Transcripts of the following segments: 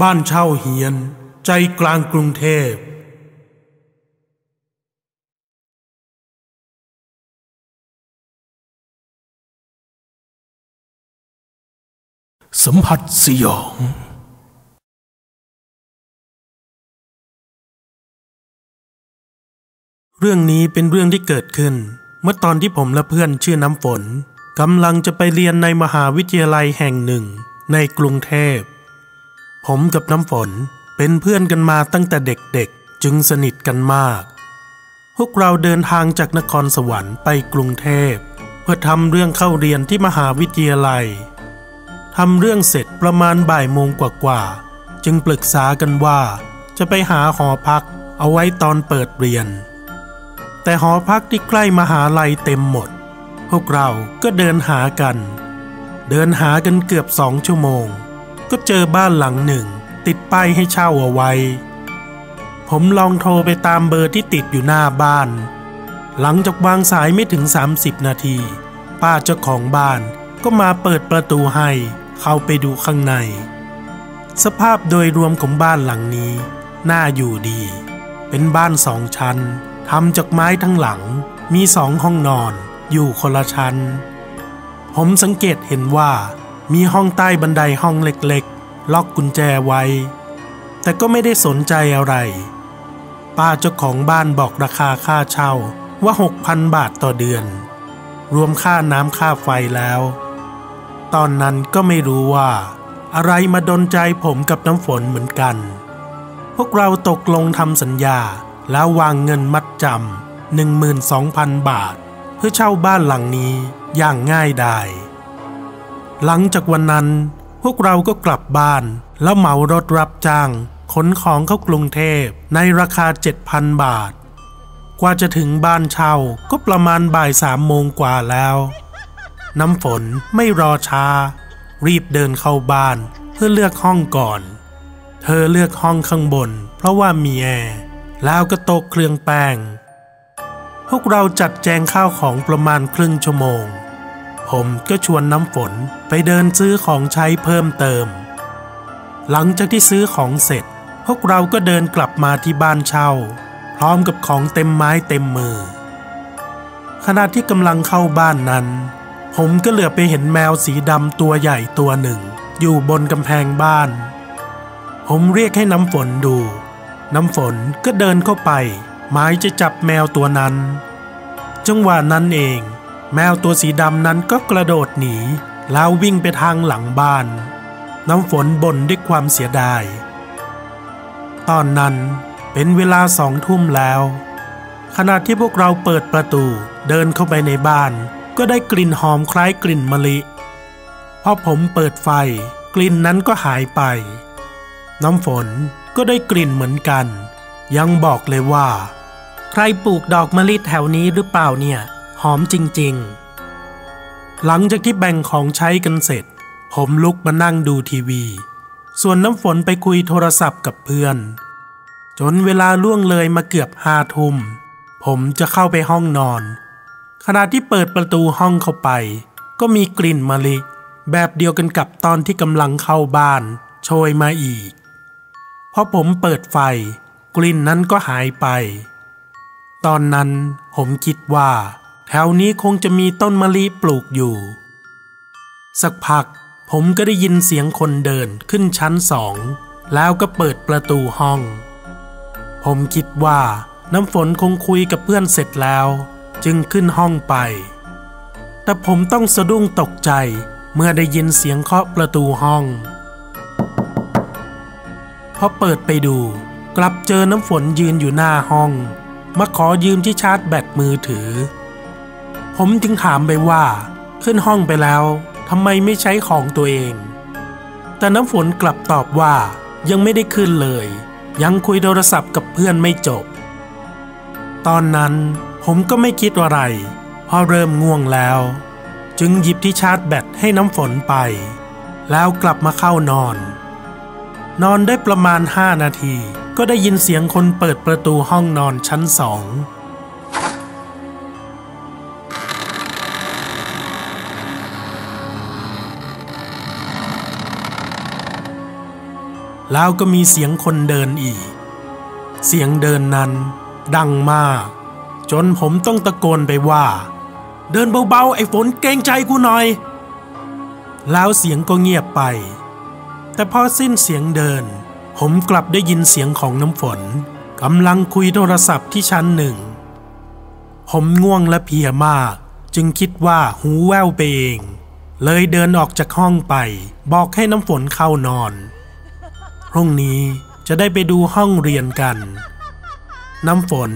บ้านเช่าเฮียน ใจกลางกรุงเทพสัมผัสสยอง เรื่องนี้เป็นเรื่องที่เกิดขึ้น เมื่อตอนที่ผมและเพื่อนชื่อน้ำฝนกำลังจะไปเรียนในมหาวิทยาลัยแห่งหนึ่งในกรุงเทพ ผมกับน้ำฝนเป็นเพื่อนกันมาตั้งแต่เด็กๆ จึงสนิทกันมาก พวกเราเดินทางจากนครสวรรค์ไปกรุงเทพ เพื่อทำเรื่องเข้าเรียนที่มหาวิทยาลัยทำเรื่องเสร็จประมาณบ่ายโมงกว่าๆ จึงปรึกษากันว่า จะไปหาหอพักเอาไว้ตอนเปิดเรียน แต่หอพักที่ใกล้มหาลัยเต็มหมด พวกเราก็เดินหากัน เดินหากันเกือบสองชั่วโมง ก็เจอบ้านหลังหนึ่ง ติดป้ายให้เช่าเอาไว้ ผมลองโทรไปตามเบอร์ที่ติดอยู่หน้าบ้าน หลังจากวางสายไม่ถึง 30 นาที ป้าเจ้าของบ้านก็มาเปิดประตูให้ เข้าไปดูข้างใน สภาพโดยรวมของบ้านหลังนี้น่าอยู่ดี เป็นบ้านสองชั้นทำจากไม้ทั้งหลัง มีสองห้องนอน อยู่คนละชั้น ผมสังเกตเห็นว่า มีห้องใต้บันไดห้องเล็กๆ ล็อกกุญแจไว้ แต่ก็ไม่ได้สนใจอะไร ป้าเจ้าของบ้านบอกราคาค่าเช่าว่า6,000บาทต่อเดือน รวมค่าน้ำค่าไฟแล้ว ตอนนั้นก็ไม่รู้ว่า อะไรมาดนใจผมกับน้ำฝนเหมือนกัน พวกเราตกลงทำสัญญาแล้ววางเงินมัดจำ12,000 บาท เพื่อเช่าบ้านหลังนี้อย่างง่ายดาย หลังจากวันนั้น พวกเราก็กลับบ้าน แล้วเหมารถรับจ้างขนของเข้ากรุงเทพในราคา 7,000 บาท กว่าจะถึงบ้านเช่าก็ประมาณบ่ายสามโมงกว่าแล้ว น้ำฝนไม่รอช้า รีบเดินเข้าบ้านเพื่อเลือกห้องก่อน เธอเลือกห้องข้างบน เพราะว่ามีแอร์แล้วก็โต๊ะเครื่องแป้ง พวกเราจัดแจงข้าวของประมาณครึ่งชั่วโมง ผมก็ชวนน้ำฝนไปเดินซื้อของใช้เพิ่มเติม หลังจากที่ซื้อของเสร็จ พวกเราก็เดินกลับมาที่บ้านเช่า พร้อมกับของเต็มไม้เต็มมือ ขณะที่กำลังเข้าบ้านนั้น ผมก็เหลือไปเห็นแมวสีดำตัวใหญ่ตัวหนึ่ง อยู่บนกำแพงบ้าน ผมเรียกให้น้ำฝนดู น้ำฝนก็เดินเข้าไป หมายจะจับแมวตัวนั้น จังหวะนั้นเอง แมวตัวสีดำนั้นก็กระโดดหนี แล้ววิ่งไปทางหลังบ้าน น้ำฝนบ่นด้วยความเสียดาย ตอนนั้นเป็นเวลาสองทุ่มแล้ว ขณะที่พวกเราเปิดประตูเดินเข้าไปในบ้าน ก็ได้กลิ่นหอมคล้ายกลิ่นมะลิพอผมเปิดไฟ กลิ่นนั้นก็หายไป น้ำฝนก็ได้กลิ่นเหมือนกัน ยังบอกเลยว่า ใครปลูกดอกมะลิแถวนี้หรือเปล่าเนี่ย หอมจริงๆ หลังจากที่แบ่งของใช้กันเสร็จ ผมลุกมานั่งดูทีวี ส่วนน้ำฝนไปคุยโทรศัพท์กับเพื่อน จนเวลาล่วงเลยมาเกือบห้าทุ่ม ผมจะเข้าไปห้องนอน ขณะที่เปิดประตูห้องเข้าไป ก็มีกลิ่นมะลิ แบบเดียวกันกับตอนที่กำลังเข้าบ้าน โชยมาอีกพอผมเปิดไฟ กลิ่นนั้นก็หายไป ตอนนั้นผมคิดว่า แถวนี้คงจะมีต้นมะลิปลูกอยู่ สักพักผมก็ได้ยินเสียงคนเดินขึ้นชั้นสอง แล้วก็เปิดประตูห้อง ผมคิดว่าน้ำฝนคงคุยกับเพื่อนเสร็จแล้ว จึงขึ้นห้องไป แต่ผมต้องสะดุ้งตกใจเมื่อได้ยินเสียงเคาะประตูห้อง พอเปิดไปดู กลับเจอน้ำฝนยืนอยู่หน้าห้อง มาขอยืมที่ชาร์จแบตมือถือ ผมจึงถามไปว่า ขึ้นห้องไปแล้วทำไมไม่ใช้ของตัวเอง แต่น้ำฝนกลับตอบว่ายังไม่ได้ขึ้นเลย ยังคุยโทรศัพท์กับเพื่อนไม่จบ ตอนนั้นผมก็ไม่คิดอะไร พอเริ่มง่วงแล้ว จึงหยิบที่ชาร์จแบตให้น้ำฝนไป แล้วกลับมาเข้านอน นอนได้ประมาณห้านาทีก็ได้ยินเสียงคนเปิดประตูห้องนอนชั้นสอง แล้วก็มีเสียงคนเดินอีก เสียงเดินนั้น ดังมาก จนผมต้องตะโกนไปว่า เดินเบาๆ ไอ้ฝนเกรงใจกูหน่อย แล้วเสียงก็เงียบไป แต่พอสิ้นเสียงเดิน ผมกลับได้ยินเสียงของน้ำฝนกำลังคุยโทรศัพท์ที่ชั้นหนึ่ง ผมง่วงและเพียมาก จึงคิดว่าหูแว่วไปเอง เลยเดินออกจากห้องไป บอกให้น้ำฝนเข้านอน พรุ่งนี้จะได้ไปดูห้องเรียนกัน น้ำฝน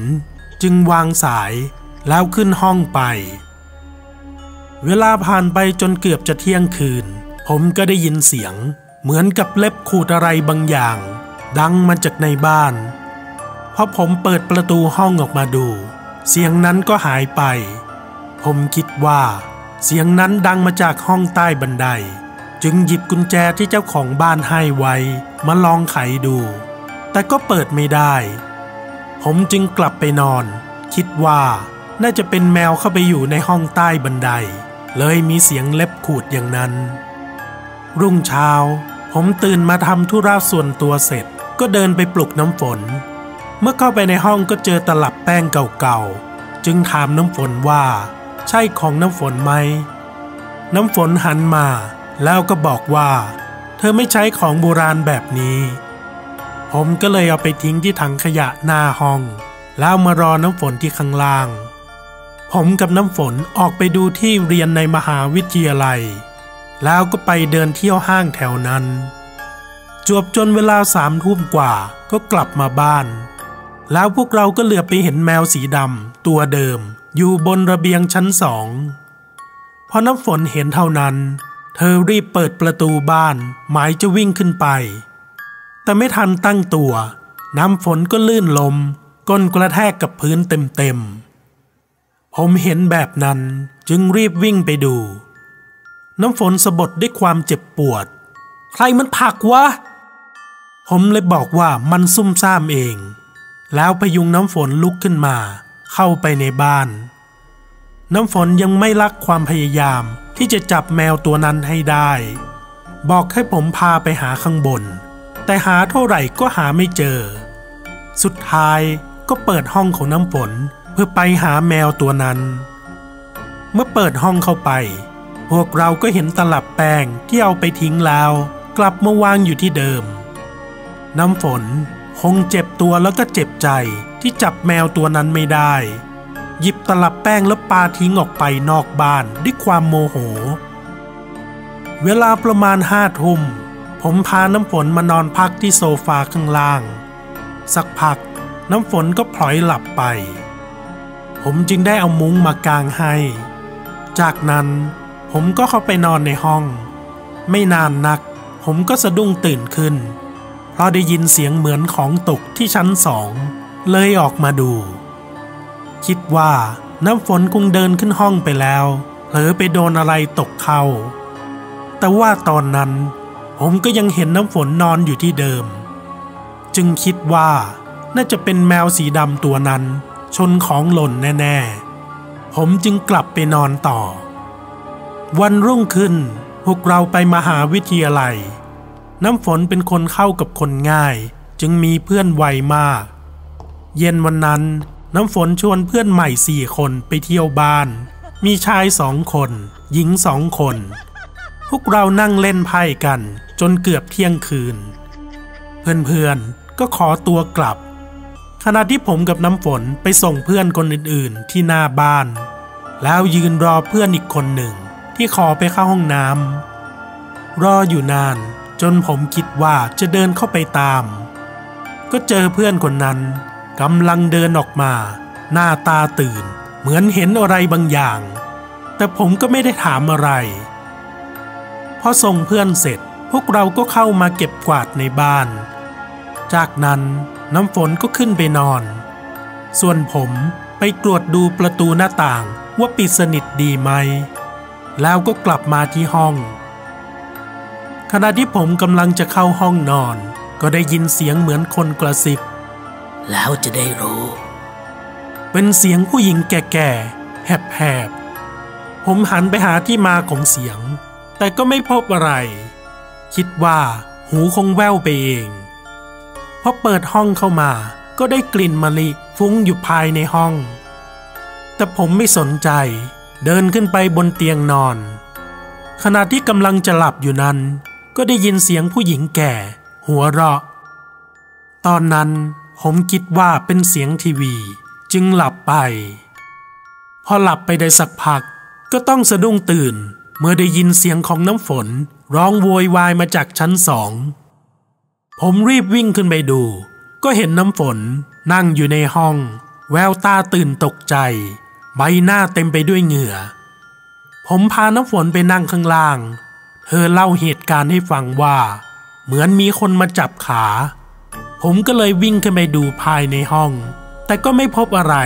จึงวางสายแล้วขึ้นห้องไป เวลาผ่านไปจนเกือบจะเที่ยงคืน ผมก็ได้ยินเสียง เหมือนกับเล็บขูดอะไรบางอย่าง ดังมาจากในบ้านพอผมเปิดประตูห้องออกมาดู เสียงนั้นก็หายไป ผมคิดว่า เสียงนั้นดังมาจากห้องใต้บันได จึงหยิบกุญแจที่เจ้าของบ้านให้ไว้มาลองไขดู แต่ก็เปิดไม่ได้ ผมจึงกลับไปนอน คิดว่าน่าจะเป็นแมวเข้าไปอยู่ในห้องใต้บันได เลยมีเสียงเล็บขูดอย่างนั้น รุ่งเช้า ผมตื่นมาทำธุระส่วนตัวเสร็จ ก็เดินไปปลุกน้ำฝน เมื่อเข้าไปในห้องก็เจอตลับแป้งเก่าๆ จึงถามน้ำฝนว่า ใช่ของน้ำฝนไหม น้ำฝนหันมา แล้วก็บอกว่า เธอไม่ใช้ของโบราณแบบนี้ ผมก็เลยเอาไปทิ้งที่ถังขยะหน้าห้อง แล้วมารอน้ำฝนที่ข้างล่าง ผมกับน้ำฝนออกไปดูที่เรียนในมหาวิทยาลัย แล้วก็ไปเดินเที่ยวห้างแถวนั้น จวบจนเวลาสามทุ่มกว่าก็กลับมาบ้าน แล้วพวกเราก็เหลือไปเห็นแมวสีดำตัวเดิมอยู่บนระเบียงชั้นสองพอน้ำฝนเห็นเท่านั้น เธอรีบเปิดประตูบ้าน หมายจะวิ่งขึ้นไป แต่ไม่ทันตั้งตัว น้ำฝนก็ลื่นลมก้นกระแทกกับพื้นเต็มๆ ผมเห็นแบบนั้นจึงรีบวิ่งไปดู น้ำฝนสะบดด้วยความเจ็บปวด ใครมันผักวะ ผมเลยบอกว่ามันซุ่มซ่ามเอง แล้วพยุงน้ำฝนลุกขึ้นมา เข้าไปในบ้าน น้ำฝนยังไม่ลักความพยายาม ที่จะจับแมวตัวนั้นให้ได้ บอกให้ผมพาไปหาข้างบน แต่หาเท่าไหร่ก็หาไม่เจอ สุดท้ายก็เปิดห้องของน้ำฝนเพื่อไปหาแมวตัวนั้น เมื่อเปิดห้องเข้าไป พวกเราก็เห็นตลับแป้งที่เอาไปทิ้งแล้ว กลับมาวางอยู่ที่เดิม น้ำฝนคงเจ็บตัวแล้วก็เจ็บใจที่จับแมวตัวนั้นไม่ได้ หยิบตลับแป้งแล้วปาทิ้งออกไปนอกบ้านด้วยความโมโห เวลาประมาณห้าทุ่ม ผมพาน้ำฝนมานอนพักที่โซฟาข้างล่าง สักพักน้ำฝนก็พลอยหลับไป ผมจึงได้เอามุ้งมากางให้ จากนั้นผมก็เข้าไปนอนในห้อง ไม่นานนัก ผมก็สะดุ้งตื่นขึ้น เพราะได้ยินเสียงเหมือนของตกที่ชั้นสอง เลยออกมาดู คิดว่าน้ำฝนคงเดินขึ้นห้องไปแล้วเผลอไปโดนอะไรตกเข้า แต่ว่าตอนนั้น ผมก็ยังเห็นน้ำฝนนอนอยู่ที่เดิม จึงคิดว่าน่าจะเป็นแมวสีดำตัวนั้น ชนของหล่นแน่ ๆ ผมจึงกลับไปนอนต่อ วันรุ่งขึ้นพวกเราไปมหาวิทยาลัย น้ำฝนเป็นคนเข้ากับคนง่าย จึงมีเพื่อนไวมาก เย็นวันนั้น น้ำฝนชวนเพื่อนใหม่สี่คนไปเที่ยวบ้าน มีชายสองคน หญิงสองคน พวกเรานั่งเล่นไพ่กัน จนเกือบเที่ยงคืน เพื่อนๆก็ขอตัวกลับ ขณะที่ผมกับน้ำฝนไปส่งเพื่อนคนอื่นๆที่หน้าบ้าน แล้วยืนรอเพื่อนอีกคนหนึ่ง ที่ขอไปเข้าห้องน้ำรออยู่นาน จนผมคิดว่าจะเดินเข้าไปตาม ก็เจอเพื่อนคนนั้น กำลังเดินออกมา หน้าตาตื่น เหมือนเห็นอะไรบางอย่าง แต่ผมก็ไม่ได้ถามอะไร พอส่งเพื่อนเสร็จพวกเราก็เข้ามาเก็บกวาดในบ้าน จากนั้นน้ำฝนก็ขึ้นไปนอน ส่วนผมไปตรวจดูประตูหน้าต่างว่าปิดสนิทดีไหม แล้วก็กลับมาที่ห้อง ขณะที่ผมกำลังจะเข้าห้องนอน ก็ได้ยินเสียงเหมือนคนกระซิบ แล้วจะได้รู้ เป็นเสียงผู้หญิงแก่ๆ แหบๆ ผมหันไปหาที่มาของเสียง แต่ก็ไม่พบอะไร คิดว่าหูคงแว่วไปเองพอเปิดห้องเข้ามาก็ได้กลิ่นมะลิฟุ้งอยู่ภายในห้อง แต่ผมไม่สนใจ เดินขึ้นไปบนเตียงนอน ขณะที่กำลังจะหลับอยู่นั้น ก็ได้ยินเสียงผู้หญิงแก่ หัวเราะ ตอนนั้น ผมคิดว่าเป็นเสียงทีวี จึงหลับไป พอหลับไปได้สักพัก ก็ต้องสะดุ้งตื่น เมื่อได้ยินเสียงของน้ำฝน ร้องโวยวายมาจากชั้นสอง ผมรีบวิ่งขึ้นไปดู ก็เห็นน้ำฝนนั่งอยู่ในห้อง แววตาตื่นตกใจ ใบหน้าเต็มไปด้วยเหงื่อ ผมพาน้ำฝนไปนั่งข้างล่าง เธอเล่าเหตุการณ์ให้ฟังว่า เหมือนมีคนมาจับขา ผมก็เลยวิ่งขึ้นไปดูภายในห้อง แต่ก็ไม่พบอะไร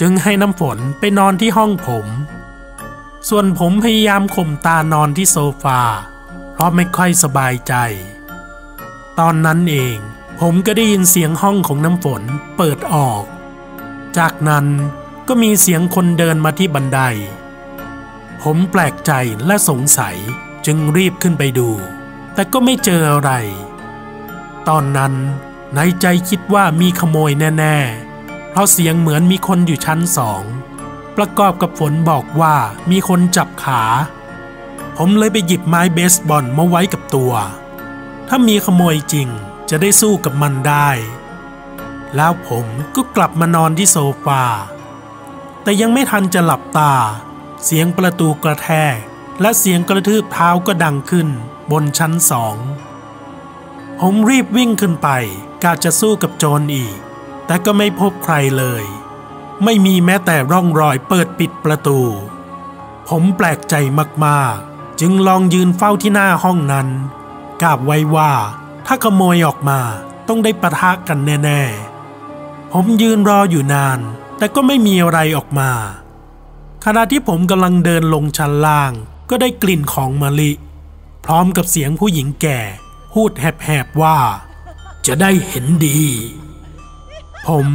จึงให้น้ำฝนไปนอนที่ห้องผม ส่วนผมพยายามข่มตานอนที่โซฟา เพราะไม่ค่อยสบายใจ ตอนนั้นเองผมก็ได้ยินเสียงห้องของน้ำฝนเปิดออก จากนั้นก็มีเสียงคนเดินมาที่บันได ผมแปลกใจและสงสัยจึงรีบขึ้นไปดู แต่ก็ไม่เจออะไร ตอนนั้นในใจคิดว่ามีขโมยแน่ๆ เพราะเสียงเหมือนมีคนอยู่ชั้นสอง ประกอบกับฝนบอกว่ามีคนจับขา ผมเลยไปหยิบไม้เบสบอลมาไว้กับตัว ถ้ามีขโมยจริงจะได้สู้กับมันได้ แล้วผมก็กลับมานอนที่โซฟา แต่ยังไม่ทันจะหลับตา เสียงประตูกระแทกและเสียงกระทืบเท้าก็ดังขึ้นบนชั้นสอง ผมรีบวิ่งขึ้นไปกาจะสู้กับโจรอีก แต่ก็ไม่พบใครเลย ไม่มีแม้แต่ร่องรอยเปิดปิดประตู ผมแปลกใจมากๆ จึงลองยืนเฝ้าที่หน้าห้องนั้น กาบไว้ว่าถ้าขโมยออกมาต้องได้ปะทะกันแน่ๆ ผมยืนรออยู่นาน แต่ก็ไม่มีอะไรออกมา ขณะที่ผมกำลังเดินลงชั้นล่าง ก็ได้กลิ่นของมะลิ พร้อมกับเสียงผู้หญิงแก่ พูดแหบๆว่า จะได้เห็นดี ผม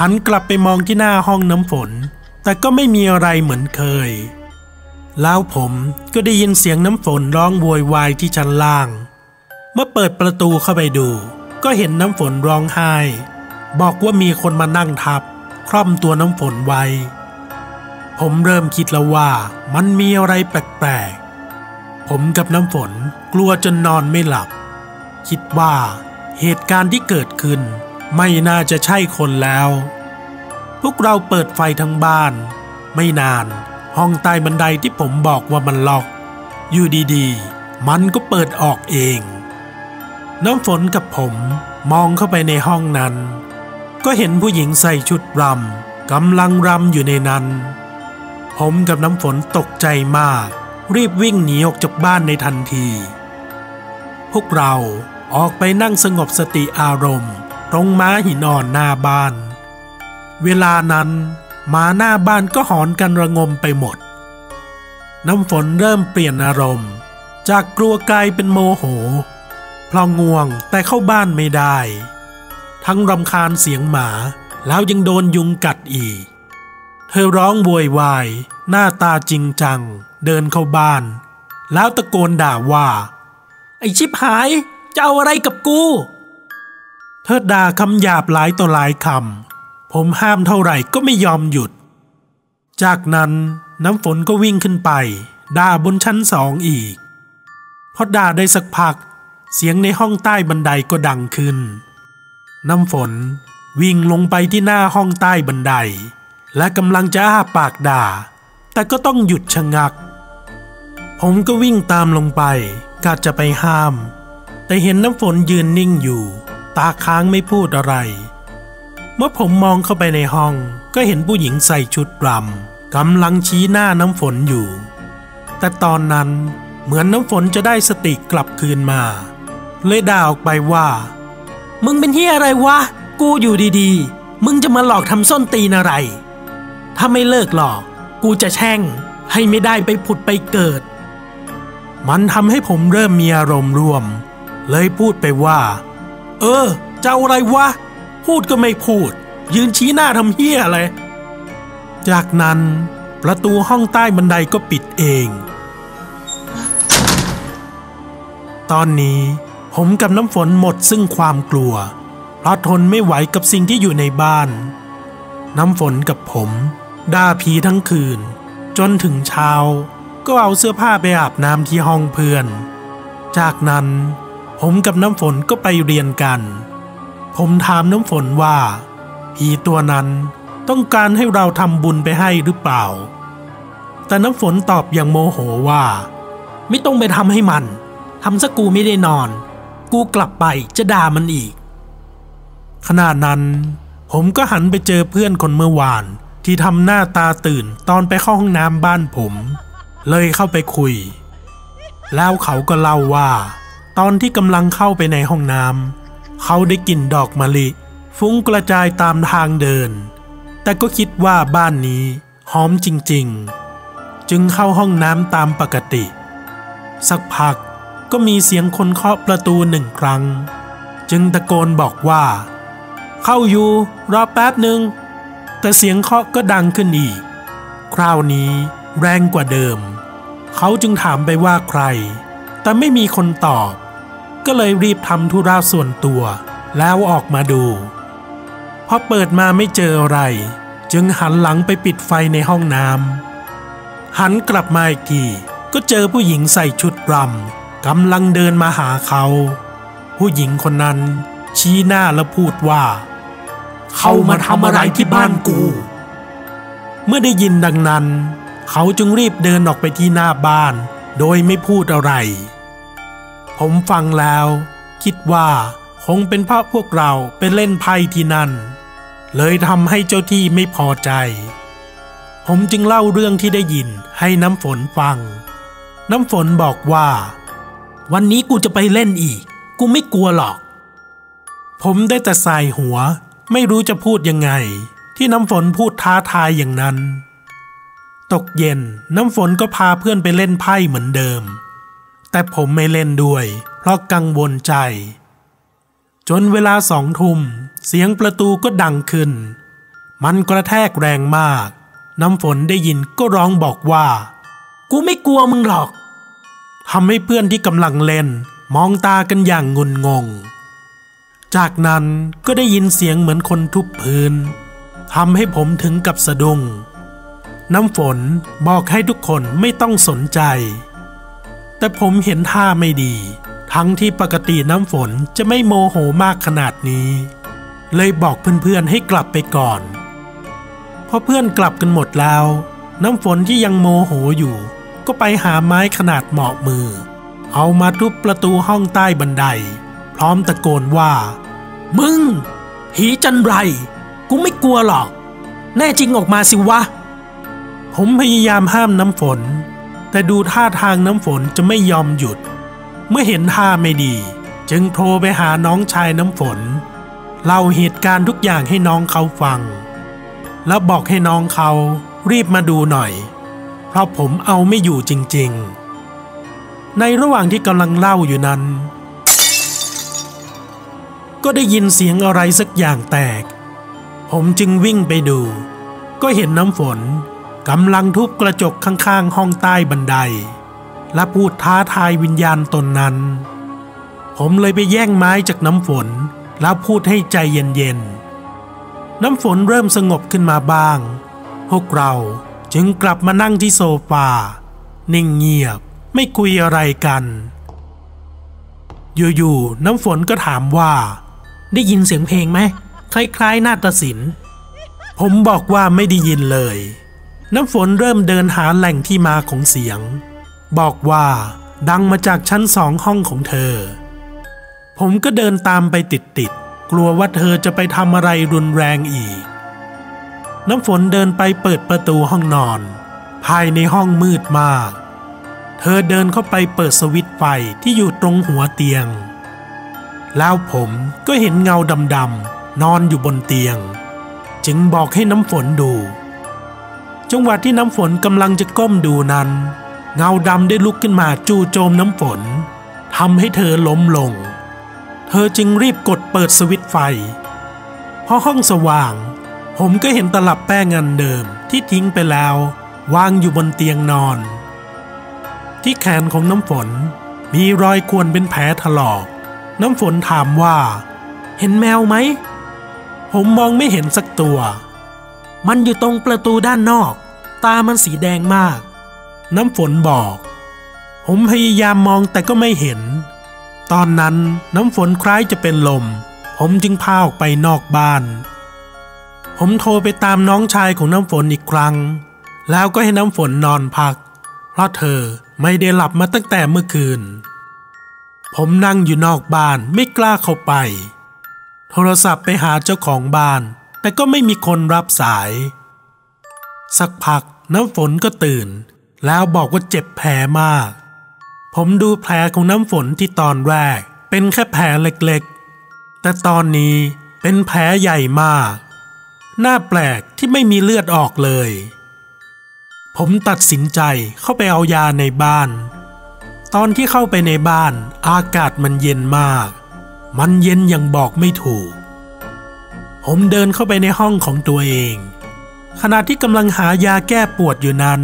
หันกลับไปมองที่หน้าห้องน้ำฝน แต่ก็ไม่มีอะไรเหมือนเคย แล้วผมก็ได้ยินเสียงน้ำฝนร้องโวยวายที่ชั้นล่าง เมื่อเปิดประตูเข้าไปดู ก็เห็นน้ำฝนร้องไห้ บอกว่ามีคนมานั่งทับ คร่อมตัวน้ำฝนไว้ ผมเริ่มคิดแล้วว่ามันมีอะไรแปลกๆผมกับน้ำฝนกลัวจนนอนไม่หลับ คิดว่าเหตุการณ์ที่เกิดขึ้น ไม่น่าจะใช่คนแล้ว พวกเราเปิดไฟทั้งบ้าน ไม่นาน ห้องใต้บันไดที่ผมบอกว่ามันล็อก อยู่ดีๆ มันก็เปิดออกเอง น้ำฝนกับผมมองเข้าไปในห้องนั้น ก็เห็นผู้หญิงใส่ชุดรำกำลังรำอยู่ในนั้น ผมกับน้ำฝนตกใจมาก รีบวิ่งหนีออกจากบ้านในทันที พวกเรา ออกไปนั่งสงบสติอารมณ์ ตรงม้าหินอ่อนหน้าบ้าน เวลานั้นม้าหน้าบ้านก็หอนกันระงมไปหมด น้ำฝนเริ่มเปลี่ยนอารมณ์ จากกลัวกลายเป็นโมโหเพราะง่วงแต่เข้าบ้านไม่ได้ ทั้งรำคาญเสียงหมาแล้วยังโดนยุงกัดอีก เธอร้องโวยวาย หน้าตาจริงจัง เดินเข้าบ้าน แล้วตะโกนด่าว่า ไอชิบหาย จะเอาอะไรกับกู เธอด่าคำหยาบหลายต่อหลายคำ ผมห้ามเท่าไหร่ก็ไม่ยอมหยุด จากนั้นน้ำฝนก็วิ่งขึ้นไป ด่าบนชั้นสองอีก พอด่าได้สักพัก เสียงในห้องใต้บันไดก็ดังขึ้น น้ำฝนวิ่งลงไปที่หน้าห้องใต้บันได และกำลังจะอ้าปากด่า แต่ก็ต้องหยุดชะงัก ผมก็วิ่งตามลงไปกะจะไปห้าม แต่เห็นน้ำฝนยืนนิ่งอยู่ ตาค้างไม่พูดอะไร เมื่อผมมองเข้าไปในห้องก็เห็นผู้หญิงใส่ชุดรำกำลังชี้หน้าน้ำฝนอยู่ แต่ตอนนั้นเหมือนน้ำฝนจะได้สติกลับคืนมา เลยด่าออกไปว่า มึงเป็นที่อะไรวะ กูอยู่ดีๆ มึงจะมาหลอกทำส้นตีนอะไร ถ้าไม่เลิกหลอก กูจะแช่ง ให้ไม่ได้ไปผุดไปเกิด มันทำให้ผมเริ่มมีอารมณ์ร่วม เลยพูดไปว่า เออจะอะไรวะ พูดก็ไม่พูด ยืนชี้หน้าทำเฮี้ยอะไร จากนั้นประตูห้องใต้บันไดก็ปิดเอง ตอนนี้ผมกับน้ำฝนหมดซึ่งความกลัว เพราะทนไม่ไหวกับสิ่งที่อยู่ในบ้าน น้ำฝนกับผม ด่าผีทั้งคืน จนถึงเช้า ก็เอาเสื้อผ้าไปอาบน้ำที่ห้องเพื่อน จากนั้น ผมกับน้ำฝนก็ไปเรียนกัน ผมถามน้ำฝนว่า ผีตัวนั้นต้องการให้เราทำบุญไปให้หรือเปล่า แต่น้ำฝนตอบอย่างโมโหว่า ไม่ต้องไปทำให้มันทำซะกูไม่ได้นอน กูกลับไปจะด่ามันอีก ขณะนั้น ผมก็หันไปเจอเพื่อนคนเมื่อวานที่ทำหน้าตาตื่นตอนไปเข้าห้องน้ำบ้านผม เลยเข้าไปคุย แล้วเขาก็เล่าว่า ตอนที่กำลังเข้าไปในห้องน้ำเขาได้กลิ่นดอกมะลิ ฟุ้งกระจายตามทางเดิน แต่ก็คิดว่าบ้านนี้หอมจริงๆ จึงเข้าห้องน้ำตามปกติ สักพักก็มีเสียงคนเคาะประตูหนึ่งครั้ง จึงตะโกนบอกว่า เข้าอยู่รอแป๊บหนึ่งแต่เสียงเคาะก็ดังขึ้นอีก คราวนี้แรงกว่าเดิม เขาจึงถามไปว่าใคร แต่ไม่มีคนตอบ ก็เลยรีบทำธุระส่วนตัว แล้วออกมาดูพอเปิดมาไม่เจออะไร จึงหันหลังไปปิดไฟในห้องน้ำหันกลับมาอีกทีก็เจอผู้หญิงใส่ชุดรำกำลังเดินมาหาเขา ผู้หญิงคนนั้น ชี้หน้าแล้วพูดว่า เข้ามาทำอะไรที่บ้านกู เมื่อได้ยินดังนั้น เขาจึงรีบเดินออกไปที่หน้าบ้าน โดยไม่พูดอะไร ผมฟังแล้ว คิดว่าคงเป็นเพราะพวกเราไปเล่นไพ่ที่นั่น เลยทำให้เจ้าที่ไม่พอใจ ผมจึงเล่าเรื่องที่ได้ยินให้น้ำฝนฟัง น้ำฝนบอกว่า วันนี้กูจะไปเล่นอีก กูไม่กลัวหรอก ผมได้แต่สายหัว ไม่รู้จะพูดยังไง ที่น้ำฝนพูดท้าทายอย่างนั้น ตกเย็นน้ำฝนก็พาเพื่อนไปเล่นไพ่เหมือนเดิม แต่ผมไม่เล่นด้วย เพราะกังวลใจ จนเวลาสองทุ่ม เสียงประตูก็ดังขึ้น มันกระแทกแรงมาก น้ำฝนได้ยินก็ร้องบอกว่า กูไม่กลัวมึงหรอกทำให้เพื่อนที่กำลังเล่น มองตากันอย่างงุนงง จากนั้นก็ได้ยินเสียงเหมือนคนทุบพื้นทำให้ผมถึงกับสะดุ้งน้ำฝนบอกให้ทุกคนไม่ต้องสนใจ แต่ผมเห็นท่าไม่ดี ทั้งที่ปกติน้ำฝนจะไม่โมโหมากขนาดนี้ เลยบอกเพื่อนๆให้กลับไปก่อนพอเพื่อนกลับกันหมดแล้ว น้ำฝนที่ยังโมโหอยู่ ก็ไปหาไม้ขนาดเหมาะมือ เอามาทุบประตูห้องใต้บันได พร้อมตะโกนว่า มึง ผีจันไร กูไม่กลัวหรอก แน่จริงออกมาสิวะ ผมพยายามห้ามน้ำฝน แต่ดูท่าทางน้ำฝนจะไม่ยอมหยุด เมื่อเห็นท่าไม่ดี จึงโทรไปหาน้องชายน้ำฝน เล่าเหตุการณ์ทุกอย่างให้น้องเขาฟัง แล้วบอกให้น้องเขารีบมาดูหน่อย เพราะผมเอาไม่อยู่จริง ๆ ในระหว่างที่กำลังเล่าอยู่นั้น ก็ได้ยินเสียงอะไรสักอย่างแตก ผมจึงวิ่งไปดู ก็เห็นน้ำฝน กำลังทุบกระจกข้างๆ ห้องใต้บันได และพูดท้าทายวิญญาณตนนั้น ผมเลยไปแย่งไม้จากน้ำฝน แล้วพูดให้ใจเย็นๆ น้ำฝนเริ่มสงบขึ้นมาบ้าง พวกเราจึงกลับมานั่งที่โซฟา นิ่งเงียบไม่คุยอะไรกัน อยู่ๆน้ำฝนก็ถามว่า ได้ยินเสียงเพลงไหมคล้ายๆนาฏศิลป์ผมบอกว่าไม่ได้ยินเลย น้ำฝนเริ่มเดินหาแหล่งที่มาของเสียง บอกว่าดังมาจากชั้นสองห้องของเธอ ผมก็เดินตามไปติดๆ กลัวว่าเธอจะไปทำอะไรรุนแรงอีก น้ำฝนเดินไปเปิดประตูห้องนอน ภายในห้องมืดมาก เธอเดินเข้าไปเปิดสวิตไฟที่อยู่ตรงหัวเตียง แล้วผมก็เห็นเงาดำๆนอนอยู่บนเตียง จึงบอกให้น้ำฝนดู จังหวะที่น้ำฝนกำลังจะก้มดูนั้น เงาดำได้ลุกขึ้นมาจู่โจมน้ำฝนทำให้เธอล้มลง เธอจึงรีบกดเปิดสวิตไฟ พอห้องสว่าง ผมก็เห็นตลับแป้งอันเดิมที่ทิ้งไปแล้ววางอยู่บนเตียงนอน ที่แขนของน้ำฝนมีรอยควรเป็นแผลถลอก น้ำฝนถามว่า เห็นแมวไหม ผมมองไม่เห็นสักตัว มันอยู่ตรงประตูด้านนอก ตามันสีแดงมาก น้ำฝนบอก ผมพยายามมองแต่ก็ไม่เห็น ตอนนั้นน้ำฝนคล้ายจะเป็นลม ผมจึงพาออกไปนอกบ้าน ผมโทรไปตามน้องชายของน้ำฝนอีกครั้ง แล้วก็ให้น้ำฝนนอนพัก เพราะเธอไม่ได้หลับมาตั้งแต่เมื่อคืน ผมนั่งอยู่นอกบ้านไม่กล้าเข้าไป โทรศัพท์ไปหาเจ้าของบ้าน แต่ก็ไม่มีคนรับสาย สักพักน้ำฝนก็ตื่น แล้วบอกว่าเจ็บแผลมาก ผมดูแผลของน้ำฝนที่ตอนแรก เป็นแค่แผลเล็กๆ แต่ตอนนี้เป็นแผลใหญ่มาก น่าแปลกที่ไม่มีเลือดออกเลย ผมตัดสินใจเข้าไปเอายาในบ้าน ตอนที่เข้าไปในบ้านอากาศมันเย็นมาก มันเย็นอย่างบอกไม่ถูก ผมเดินเข้าไปในห้องของตัวเอง ขณะที่กำลังหายาแก้ปวดอยู่นั้น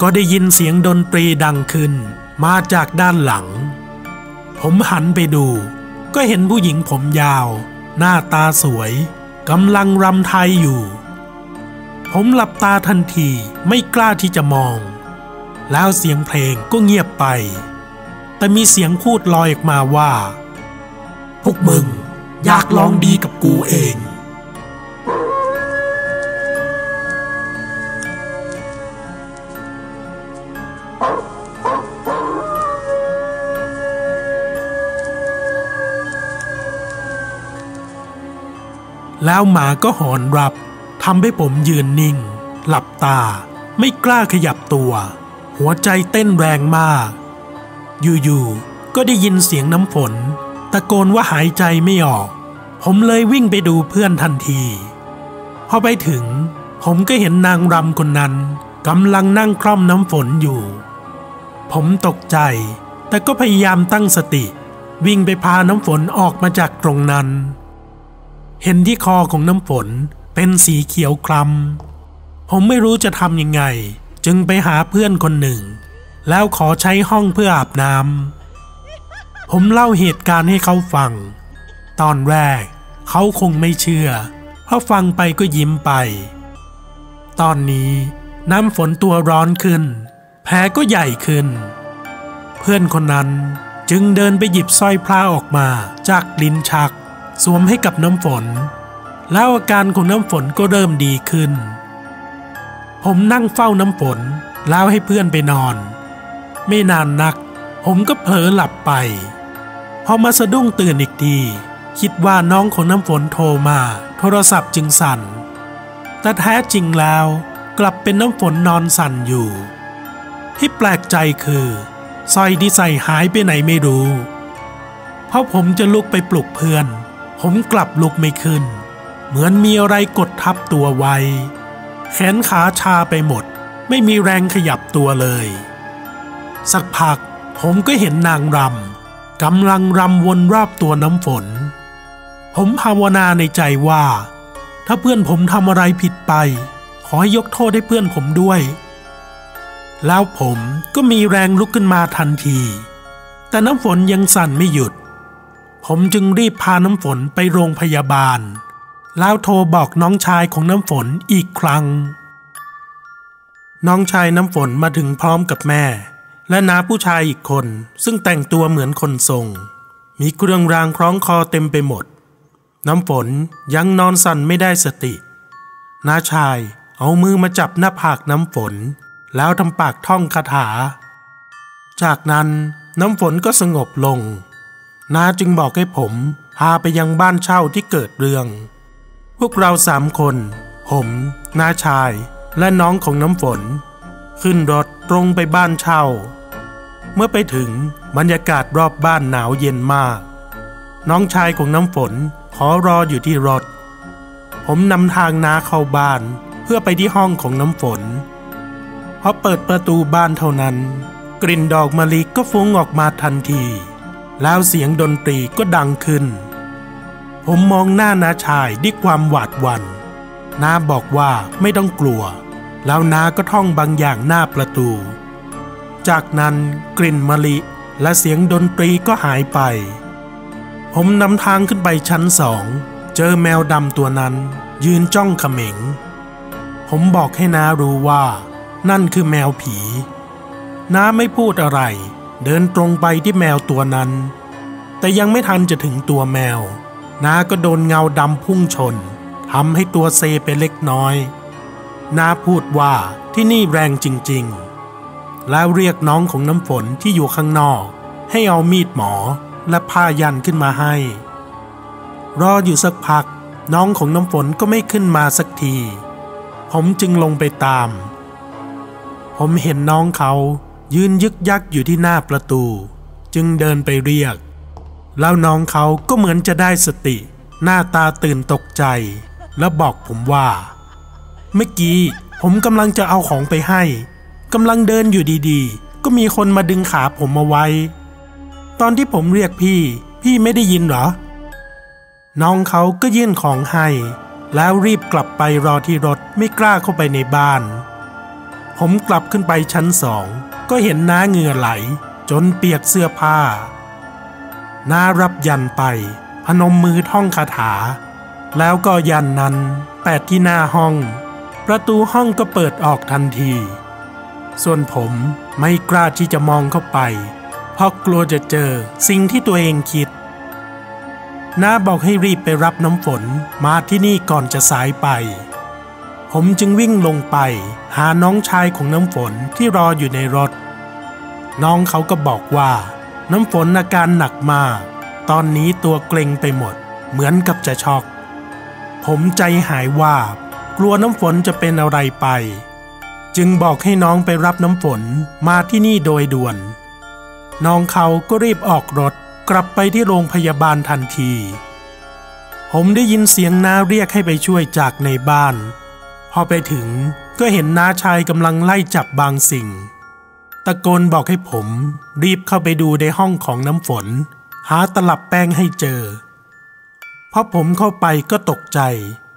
ก็ได้ยินเสียงดนตรีดังขึ้น มาจากด้านหลัง ผมหันไปดู ก็เห็นผู้หญิงผมยาว หน้าตาสวยกำลังรำไทยอยู่ ผมหลับตาทันทีไม่กล้าที่จะมอง แล้วเสียงเพลงก็เงียบไป แต่มีเสียงพูดลอยออกมาว่า พวกมึงอยากลองดีกับกูเอง แล้วหมาก็หอนรับทำให้ผมยืนนิ่ง หลับตา ไม่กล้าขยับตัว หัวใจเต้นแรงมาก อยู่ๆก็ได้ยินเสียงน้ำฝน ตะโกนว่าหายใจไม่ออก ผมเลยวิ่งไปดูเพื่อนทันที พอไปถึง ผมก็เห็นนางรำคนนั้นกำลังนั่งคร่อมน้ำฝนอยู่ ผมตกใจ แต่ก็พยายามตั้งสติ วิ่งไปพาน้ำฝนออกมาจากตรงนั้น เห็นที่คอของน้ำฝนเป็นสีเขียวคล้ำผมไม่รู้จะทำยังไง จึงไปหาเพื่อนคนหนึ่ง แล้วขอใช้ห้องเพื่ออาบน้ำผมเล่าเหตุการณ์ให้เขาฟัง ตอนแรกเขาคงไม่เชื่อ เพราะฟังไปก็ยิ้มไป ตอนนี้น้ำฝนตัวร้อนขึ้น แผลก็ใหญ่ขึ้น เพื่อนคนนั้นจึงเดินไปหยิบสร้อยพระออกมาจากลิ้นชัก สวมให้กับน้ำฝน แล้วอาการของน้ำฝนก็เริ่มดีขึ้น ผมนั่งเฝ้าน้ำฝนแล้วให้เพื่อนไปนอน ไม่นานนัก ผมก็เผลอหลับไป พอมาสะดุ้งตื่นอีกที คิดว่าน้องของน้ำฝนโทรมา โทรศัพท์จึงสั่น แต่แท้จริงแล้วกลับเป็นน้ำฝนนอนสั่นอยู่ ที่แปลกใจคือสร้อยที่ใส่หายไปไหนไม่รู้ เพราะผมจะลุกไปปลุกเพื่อน ผมกลับลุกไม่ขึ้น เหมือนมีอะไรกดทับตัวไว้ แขนขาชาไปหมด ไม่มีแรงขยับตัวเลย สักพักผมก็เห็นนางรำกำลังรำวนรอบตัวน้ำฝน ผมภาวนาในใจว่า ถ้าเพื่อนผมทำอะไรผิดไป ขอให้ยกโทษให้เพื่อนผมด้วย แล้วผมก็มีแรงลุกขึ้นมาทันที แต่น้ำฝนยังสั่นไม่หยุด ผมจึงรีบพาน้ำฝนไปโรงพยาบาล แล้วโทรบอกน้องชายของน้ำฝนอีกครั้ง น้องชายน้ำฝนมาถึงพร้อมกับแม่ และน้าผู้ชายอีกคน ซึ่งแต่งตัวเหมือนคนทรง มีเครื่องรางคล้องคอเต็มไปหมด น้ำฝนยังนอนสั่นไม่ได้สติน้าชายเอามือมาจับหน้าผากน้ำฝน แล้วทำปากท่องคาถา จากนั้นน้ำฝนก็สงบลง น้าจึงบอกให้ผมพาไปยังบ้านเช่าที่เกิดเรื่อง พวกเราสามคน ผมน้าชาย และน้องของน้ำฝน ขึ้นรถตรงไปบ้านเช่า เมื่อไปถึงบรรยากาศรอบบ้านหนาวเย็นมาก น้องชายของน้ำฝนขอรออยู่ที่รถ ผมนำทางน้าเข้าบ้านเพื่อไปที่ห้องของน้ำฝนพอเปิดประตูบ้านเท่านั้น กลิ่นดอกมะลิก็ฟุ้งออกมาทันที แล้วเสียงดนตรีก็ดังขึ้น ผมมองหน้านาชายด้วยความหวาดหวัน่นน้าบอกว่าไม่ต้องกลัว แล้วน้าก็ท่องบางอย่างหน้าประตู จากนั้นกลิ่นมะลิและเสียงดนตรีก็หายไป ผมนำทางขึ้นไปชั้นสอง เจอแมวดำตัวนั้น ยืนจ้องเขม็ง ผมบอกให้น้ารู้ว่า นั่นคือแมวผี น้าไม่พูดอะไร เดินตรงไปที่แมวตัวนั้น แต่ยังไม่ทันจะถึงตัวแมว นาก็โดนเงาดำพุ่งชนทำให้ตัวเซไปเล็กน้อย นาพูดว่าที่นี่แรงจริงๆ แล้วเรียกน้องของน้ำฝนที่อยู่ข้างนอก ให้เอามีดหมอและผ้ายันขึ้นมาให้ รออยู่สักพัก น้องของน้ำฝนก็ไม่ขึ้นมาสักที ผมจึงลงไปตาม ผมเห็นน้องเขา ยืนยึกยักอยู่ที่หน้าประตู จึงเดินไปเรียก แล้วน้องเขาก็เหมือนจะได้สติ หน้าตาตื่นตกใจ และบอกผมว่า เมื่อกี้ผมกำลังจะเอาของไปให้กำลังเดินอยู่ดีๆ ก็มีคนมาดึงขาผมมาไว้ ตอนที่ผมเรียกพี่ พี่ไม่ได้ยินเหรอ น้องเขาก็ยื่นของให้ แล้วรีบกลับไปรอที่รถไม่กล้าเข้าไปในบ้าน ผมกลับขึ้นไปชั้นสอง ก็เห็นน้าเหงื่อไหลจนเปียกเสื้อผ้า น้ารับยันไป พนมมือท่องคาถา แล้วก็ยันนั้นแปดที่หน้าห้อง ประตูห้องก็เปิดออกทันที ส่วนผมไม่กล้าที่จะมองเข้าไป เพราะกลัวจะเจอสิ่งที่ตัวเองคิดน้าบอกให้รีบไปรับน้ำฝนมาที่นี่ก่อนจะสายไป ผมจึงวิ่งลงไป หาน้องชายของน้ำฝนที่รออยู่ในรถ น้องเขาก็บอกว่า น้ำฝนอาการหนักมาก ตอนนี้ตัวเกร็งไปหมด เหมือนกับจะช็อก ผมใจหายว่าบ กลัวน้ำฝนจะเป็นอะไรไป จึงบอกให้น้องไปรับน้ำฝนมาที่นี่โดยด่วน น้องเขาก็รีบออกรถกลับไปที่โรงพยาบาลทันที ผมได้ยินเสียงน้าเรียกให้ไปช่วยจากในบ้าน พอไปถึงก็เห็นน้าชายกำลังไล่จับบางสิ่ง ตะโกนบอกให้ผมรีบเข้าไปดูในห้องของน้ำฝน หาตลับแป้งให้เจอพอผมเข้าไปก็ตกใจ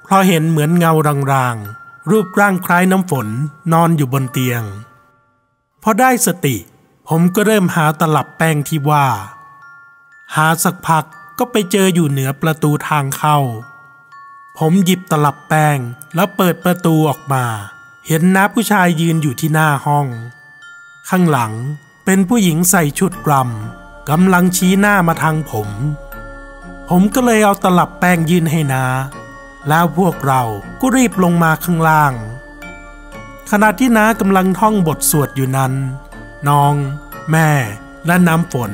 เพราะเห็นเหมือนเงารางๆ รูปร่างคล้ายน้ำฝนนอนอยู่บนเตียง พอได้สติ ผมก็เริ่มหาตลับแป้งที่ว่า หาสักพักก็ไปเจออยู่เหนือประตูทางเข้า ผมหยิบตลับแป้งแล้วเปิดประตูออกมา เห็นน้าผู้ชายยืนอยู่ที่หน้าห้อง ข้างหลังเป็นผู้หญิงใส่ชุดรำกำลังชี้หน้ามาทางผม ผมก็เลยเอาตลับแป้งยื่นให้นา แล้วพวกเราก็รีบลงมาข้างล่าง ขณะที่น้ากำลังท่องบทสวดอยู่นั้น น้อง แม่ และน้ำฝน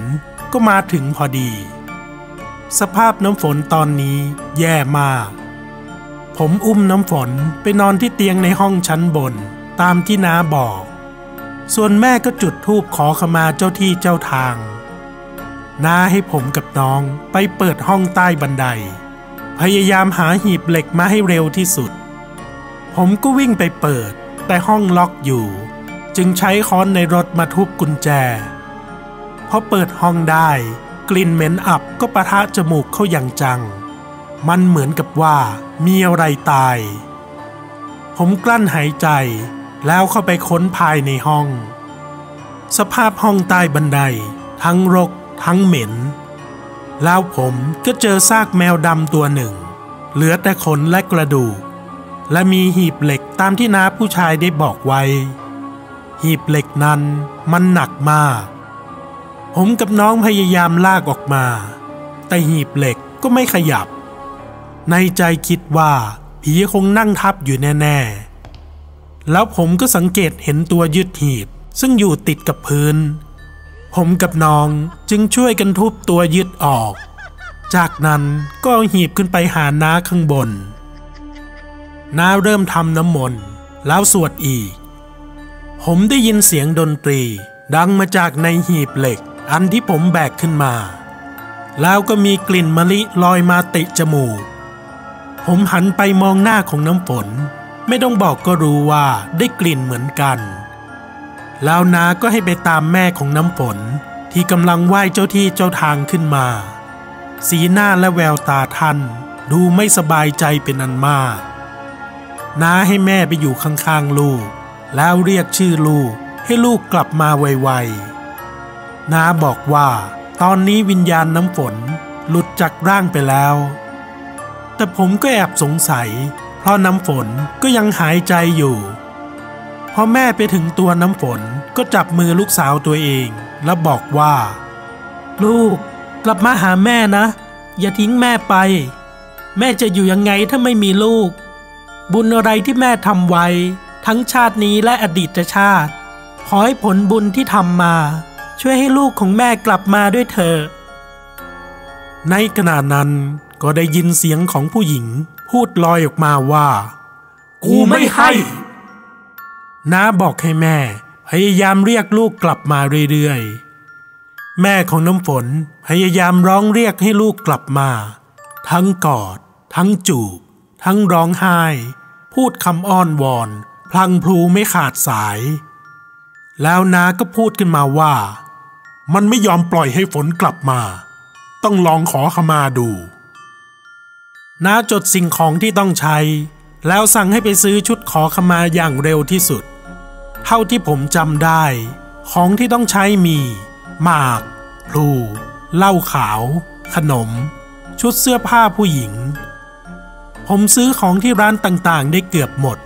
ก็มาถึงพอดี สภาพน้ำฝนตอนนี้แย่มาก ผมอุ้มน้ำฝนไปนอนที่เตียงในห้องชั้นบน ตามที่น้าบอก ส่วนแม่ก็จุดธูปขอขมาเจ้าที่เจ้าทาง น้าให้ผมกับน้องไปเปิดห้องใต้บันได พยายามหาหีบเหล็กมาให้เร็วที่สุด ผมก็วิ่งไปเปิด แต่ห้องล็อกอยู่ จึงใช้ค้อนในรถมาทุบกุญแจพอเปิดห้องได้ กลิ่นเหม็นอับก็ประทะจมูกเข้าอย่างจัง มันเหมือนกับว่ามีอะไรตาย ผมกลั้นหายใจแล้วเข้าไปค้นภายในห้อง สภาพห้องใต้บันได ทั้งรก ทั้งเหม็น แล้วผมก็เจอซากแมวดำตัวหนึ่ง เหลือแต่ขนและกระดูก และมีหีบเหล็กตามที่น้าผู้ชายได้บอกไว้ หีบเหล็กนั้นมันหนักมาก ผมกับน้องพยายามลากออกมา แต่หีบเหล็กก็ไม่ขยับ ในใจคิดว่า ผีคงนั่งทับอยู่แน่ ๆ แล้วผมก็สังเกตเห็นตัวยึดหีบ ซึ่งอยู่ติดกับพื้น ผมกับน้องจึงช่วยกันทุบตัวยึดออก จากนั้นก็หีบขึ้นไปหาน้าข้างบน น้าเริ่มทำน้ำมนต์แล้วสวดอีก ผมได้ยินเสียงดนตรีดังมาจากในหีบเหล็ก อันที่ผมแบกขึ้นมา แล้วก็มีกลิ่นมะลิลอยมาติจมูก ผมหันไปมองหน้าของน้ำฝน ไม่ต้องบอกก็รู้ว่าได้กลิ่นเหมือนกัน แล้วน้าก็ให้ไปตามแม่ของน้ำฝนที่กำลังไหว้เจ้าที่เจ้าทางขึ้นมา สีหน้าและแววตาท่านดูไม่สบายใจเป็นอันมาก น้าให้แม่ไปอยู่ข้างๆลูก แล้วเรียกชื่อลูกให้ลูกกลับมาไวๆน้าบอกว่า ตอนนี้วิญญาณน้ำฝนหลุดจากร่างไปแล้ว แต่ผมก็แอบสงสัย เพราะน้ำฝนก็ยังหายใจอยู่พอแม่ไปถึงตัวน้ำฝนก็จับมือลูกสาวตัวเอง แล้วบอกว่า ลูกกลับมาหาแม่นะ อย่าทิ้งแม่ไป แม่จะอยู่ยังไงถ้าไม่มีลูก บุญอะไรที่แม่ทำไว้ ทั้งชาตินี้และอดีตชาติ ขอให้ผลบุญที่ทำมา ช่วยให้ลูกของแม่กลับมาด้วยเถอะในขณะนั้น ก็ได้ยินเสียงของผู้หญิง พูดลอยออกมาว่า กูไม่ให้น้าบอกให้แม่ พยายามเรียกลูกกลับมาเรื่อยๆ แม่ของน้ำฝนพยายามร้องเรียกให้ลูกกลับมา ทั้งกอด ทั้งจูบ ทั้งร้องไห้ พูดคำอ้อนวอน พลังพลูไม่ขาดสาย แล้วน้าก็พูดขึ้นมาว่า มันไม่ยอมปล่อยให้ฝนกลับมา ต้องลองขอขมาดู น้าจดสิ่งของที่ต้องใช้ แล้วสั่งให้ไปซื้อชุดขอขมาอย่างเร็วที่สุด เท่าที่ผมจำได้ ของที่ต้องใช้มีหมากพลูเหล้าขาว ขนม ชุดเสื้อผ้าผู้หญิง ผมซื้อของที่ร้านต่างๆ ได้เกือบหมด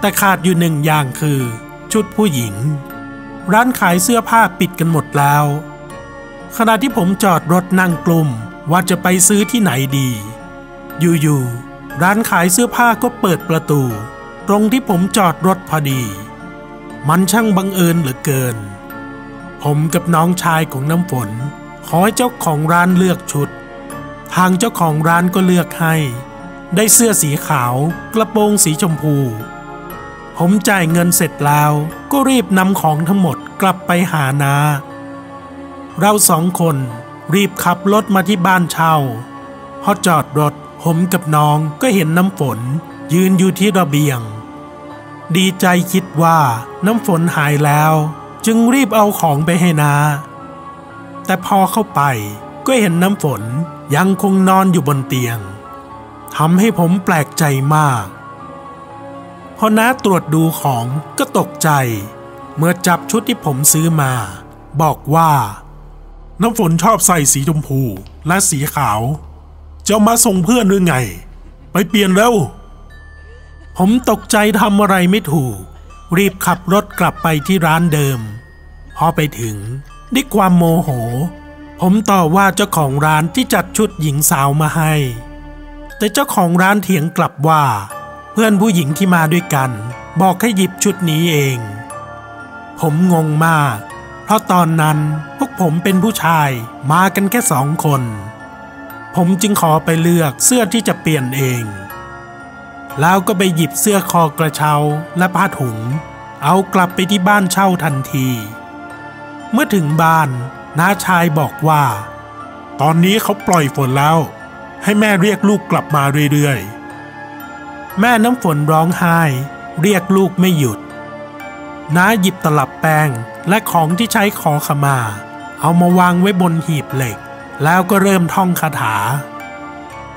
แต่ขาดอยู่หนึ่งอย่างคือ ชุดผู้หญิง ร้านขายเสื้อผ้าปิดกันหมดแล้ว ขณะที่ผมจอดรถนั่งกลุ่มว่าจะไปซื้อที่ไหนดี อยู่ๆร้านขายเสื้อผ้าก็เปิดประตู ตรงที่ผมจอดรถพอดี มันช่างบังเอิญเหลือเกิน ผมกับน้องชายของน้ำฝน ขอให้เจ้าของร้านเลือกชุด ทางเจ้าของร้านก็เลือกให้ ได้เสื้อสีขาวกระโปรงสีชมพู ผมจ่ายเงินเสร็จแล้วก็รีบนำของทั้งหมดกลับไปหานาเราสองคนรีบขับรถมาที่บ้านเช่าพอจอดรถ ผมกับน้องก็เห็นน้ำฝนยืนอยู่ที่ระเบียง ดีใจคิดว่าน้ำฝนหายแล้ว จึงรีบเอาของไปให้นา แต่พอเข้าไปก็เห็นน้ำฝนยังคงนอนอยู่บนเตียงทำให้ผมแปลกใจมาก พอน้าตรวจดูของก็ตกใจ เมื่อจับชุดที่ผมซื้อมา บอกว่า น้ำฝนชอบใส่สีชมพูและสีขาว จะมาส่งเพื่อนหรือไง ไปเปลี่ยนแล้ว ผมตกใจทำอะไรไม่ถูก รีบขับรถกลับไปที่ร้านเดิม พอไปถึงด้วยความโมโห ผมต่อว่าเจ้าของร้านที่จัดชุดหญิงสาวมาให้ แต่เจ้าของร้านเถียงกลับว่า เพื่อนผู้หญิงที่มาด้วยกัน บอกให้หยิบชุดนี้เอง ผมงงมาก เพราะตอนนั้นพวกผมเป็นผู้ชายมากันแค่สองคน ผมจึงขอไปเลือกเสื้อที่จะเปลี่ยนเอง แล้วก็ไปหยิบเสื้อคอกระเช้าและผ้าถุง เอากลับไปที่บ้านเช่าทันที เมื่อถึงบ้านน้าชายบอกว่า ตอนนี้เขาปล่อยฝนแล้ว ให้แม่เรียกลูกกลับมาเรื่อยๆ แม่น้ำฝนร้องไห้ เรียกลูกไม่หยุด น้าหยิบตลับแป้งและของที่ใช้ขอขมา เอามาวางไว้บนหีบเหล็ก แล้วก็เริ่มท่องคาถา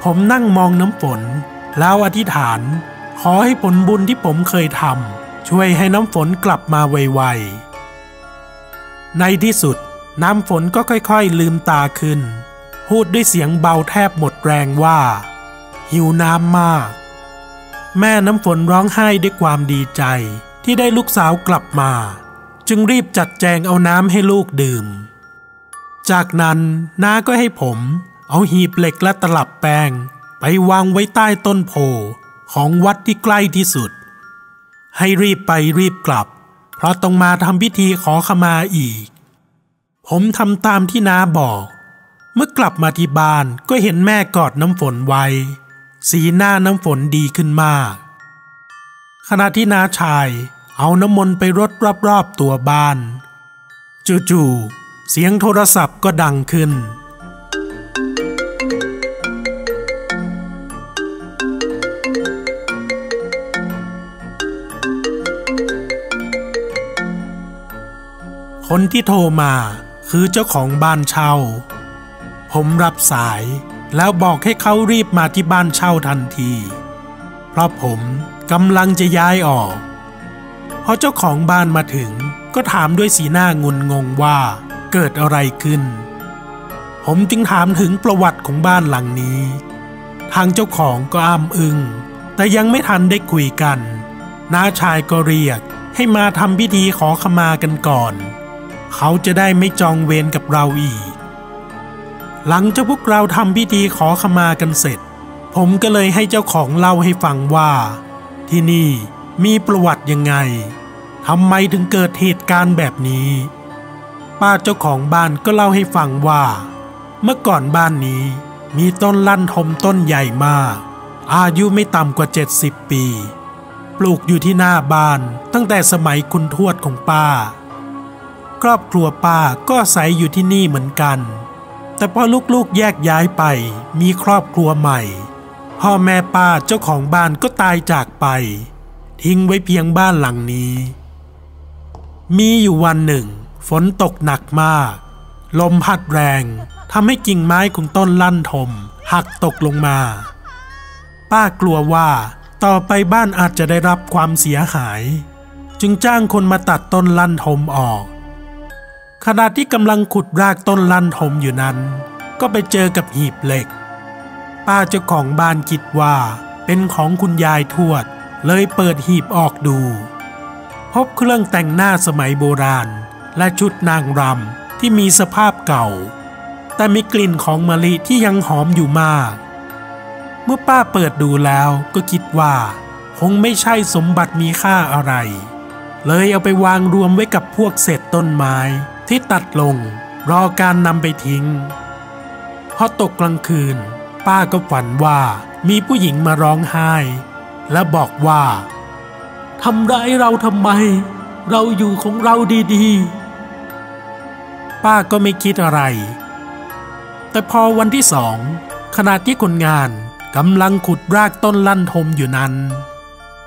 ผมนั่งมองน้ำฝน แล้วอธิษฐาน ขอให้ผลบุญที่ผมเคยทำช่วยให้น้ำฝนกลับมาไวๆ ในที่สุดน้ำฝนก็ค่อยๆ ลืมตาขึ้น พูดด้วยเสียงเบาแทบหมดแรงว่า หิวน้ำมาก แม่น้ำฝนร้องไห้ด้วยความดีใจที่ได้ลูกสาวกลับมา จึงรีบจัดแจงเอาน้ำให้ลูกดื่ม จากนั้นน้าก็ให้ผมเอาหีบเหล็กและตลับแป้งไปวางไว้ใต้ต้นโพของวัดที่ใกล้ที่สุด ให้รีบไปรีบกลับ เพราะต้องมาทำพิธีขอขมาอีก ผมทำตามที่น้าบอก เมื่อกลับมาที่บ้านก็เห็นแม่กอดน้ำฝนไว้ สีหน้าน้ำฝนดีขึ้นมาก ขณะที่น้าชายเอาน้ำมนต์ไปรดรอบๆตัวบ้าน จู่ๆ เสียงโทรศัพท์ก็ดังขึ้น คนที่โทรมาคือเจ้าของบ้านเช่า ผมรับสายแล้วบอกให้เขารีบมาที่บ้านเช่าทันที เพราะผมกำลังจะย้ายออก พอเจ้าของบ้านมาถึงก็ถามด้วยสีหน้างุนงงว่า เกิดอะไรขึ้น ผมจึงถามถึงประวัติของบ้านหลังนี้ ทางเจ้าของก็อ้ำอึงแต่ยังไม่ทันได้คุยกันน้าชายก็เรียกให้มาทำพิธีขอขมากันก่อน เขาจะได้ไม่จองเวรกับเราอีก หลังจากพวกเราทำพิธีขอขมากันเสร็จ ผมก็เลยให้เจ้าของเล่าให้ฟังว่า ที่นี่มีประวัติยังไงทำไมถึงเกิดเหตุการณ์แบบนี้ ป้าเจ้าของบ้านก็เล่าให้ฟังว่า เมื่อก่อนบ้านนี้มีต้นลั่นทมต้นใหญ่มาก อายุไม่ต่ำกว่า 70 ปี ปลูกอยู่ที่หน้าบ้านตั้งแต่สมัยคุณทวดของป้า ครอบครัวป้าก็อาศัยอยู่ที่นี่เหมือนกัน แต่พอลูกๆแยกย้ายไปมีครอบครัวใหม่ พ่อแม่ป้าเจ้าของบ้านก็ตายจากไป ทิ้งไว้เพียงบ้านหลังนี้ มีอยู่วันหนึ่ง ฝนตกหนักมาก ลมพัดแรงทำให้กิ่งไม้ของต้นลั่นทม หักตกลงมา ป้ากลัวว่าต่อไปบ้านอาจจะได้รับความเสียหาย จึงจ้างคนมาตัดต้นลั่นทมออก ขณะที่กำลังขุดรากต้นลั่นทมอยู่นั้น ก็ไปเจอกับหีบเหล็ก ป้าเจ้าของบ้านคิดว่าเป็นของคุณยายทวด เลยเปิดหีบออกดู พบเครื่องแต่งหน้าสมัยโบราณ และชุดนางรำที่มีสภาพเก่า แต่มีกลิ่นของมะลิที่ยังหอมอยู่มาก เมื่อป้าเปิดดูแล้วก็คิดว่า คงไม่ใช่สมบัติมีค่าอะไร เลยเอาไปวางรวมไว้กับพวกเศษต้นไม้ที่ตัดลงรอการนำไปทิ้ง พอตกกลางคืน ป้าก็ฝันว่ามีผู้หญิงมาร้องไห้ และบอกว่าทำร้ายเราทำไม เราอยู่ของเราดีๆ ป้าก็ไม่คิดอะไร แต่พอวันที่สองขณะที่คนงานกำลังขุดรากต้นลั่นทมอยู่นั้น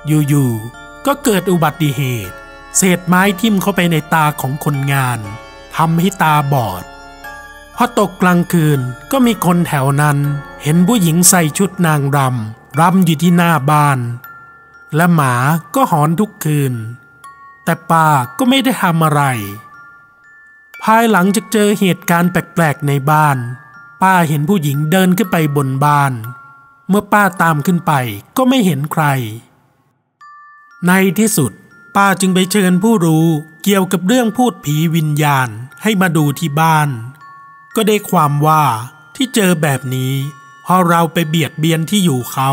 อยู่ๆก็เกิดอุบัติเหตุ เศษไม้ทิ่มเข้าไปในตาของคนงานทำให้ตาบอดพอตกกลางคืนก็มีคนแถวนั้น เห็นผู้หญิงใส่ชุดนางรำรำอยู่ที่หน้าบ้าน และหมาก็หอนทุกคืน แต่ป้าก็ไม่ได้ทำอะไร ภายหลังจากเจอเหตุการณ์แปลกๆในบ้าน ป้าเห็นผู้หญิงเดินขึ้นไปบนบ้าน เมื่อป้าตามขึ้นไปก็ไม่เห็นใคร ในที่สุด ป้าจึงไปเชิญผู้รู้เกี่ยวกับเรื่องพูดผีวิญญาณให้มาดูที่บ้าน ก็ได้ความว่าที่เจอแบบนี้เพราะเราไปเบียดเบียนที่อยู่เขา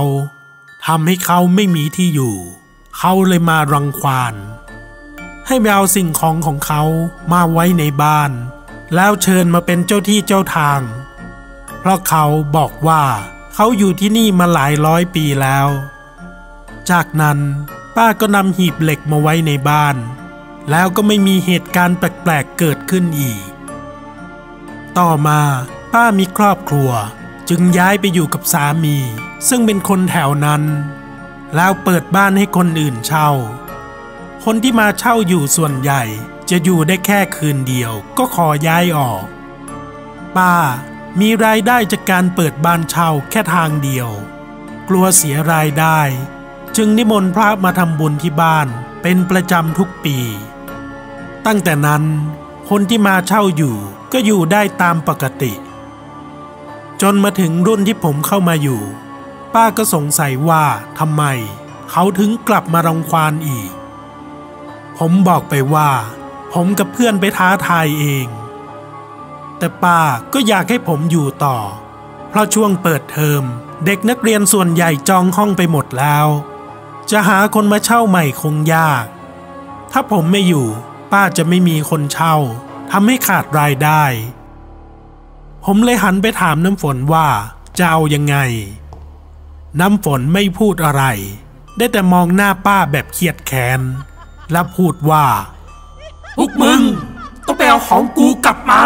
ทำให้เขาไม่มีที่อยู่ เขาเลยมารังควาน ให้ไปเอาสิ่งของของเขามาไว้ในบ้าน แล้วเชิญมาเป็นเจ้าที่เจ้าทาง เพราะเขาบอกว่าเขาอยู่ที่นี่มาหลายร้อยปีแล้ว จากนั้นป้าก็นำหีบเหล็กมาไว้ในบ้าน แล้วก็ไม่มีเหตุการณ์แปลกๆเกิดขึ้นอีก ต่อมาป้ามีครอบครัวจึงย้ายไปอยู่กับสามี ซึ่งเป็นคนแถวนั้น แล้วเปิดบ้านให้คนอื่นเช่า คนที่มาเช่าอยู่ส่วนใหญ่ จะอยู่ได้แค่คืนเดียว ก็ขอย้ายออก ป้า มีรายได้จากการเปิดบ้านเช่าแค่ทางเดียว กลัวเสียรายได้ จึงนิมนต์พระมาทำบุญที่บ้านเป็นประจำทุกปี ตั้งแต่นั้น คนที่มาเช่าอยู่ก็อยู่ได้ตามปกติ จนมาถึงรุ่นที่ผมเข้ามาอยู่ ป้าก็สงสัยว่าทำไม เขาถึงกลับมารังควานอีก ผมบอกไปว่า ผมกับเพื่อนไปท้าทายเอง แต่ป้าก็อยากให้ผมอยู่ต่อ เพราะช่วงเปิดเทอมเด็กนักเรียนส่วนใหญ่จองห้องไปหมดแล้ว จะหาคนมาเช่าใหม่คงยาก ถ้าผมไม่อยู่ ป้าจะไม่มีคนเช่าทำให้ขาดรายได้ ผมเลยหันไปถามน้ำฝนว่าจะเอายังไง น้ำฝนไม่พูดอะไร ได้แต่มองหน้าป้าแบบเครียดแค้น และพูดว่า พวกมึง ต้องไปเอาของกูกลับมา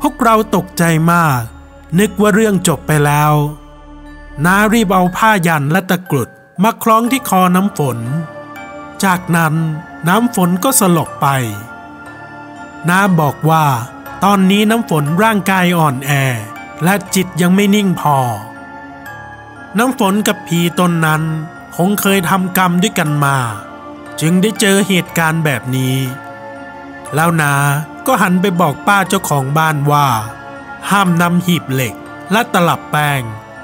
พวกเราตกใจมาก นึกว่าเรื่องจบไปแล้วน้ารีบเอาผ้ายันและตะกรุดมาคล้องที่คอน้ำฝน จากนั้นน้ำฝนก็สลบไป น้าบอกว่า ตอนนี้น้ำฝนร่างกายอ่อนแอ และจิตยังไม่นิ่งพอ น้ำฝนกับผีตนนั้นคงเคยทำกรรมด้วยกันมา จึงได้เจอเหตุการณ์แบบนี้ แล้วนาก็หันไปบอกป้าเจ้าของบ้านว่า ห้ามนำหีบเหล็กและตลับแป้ง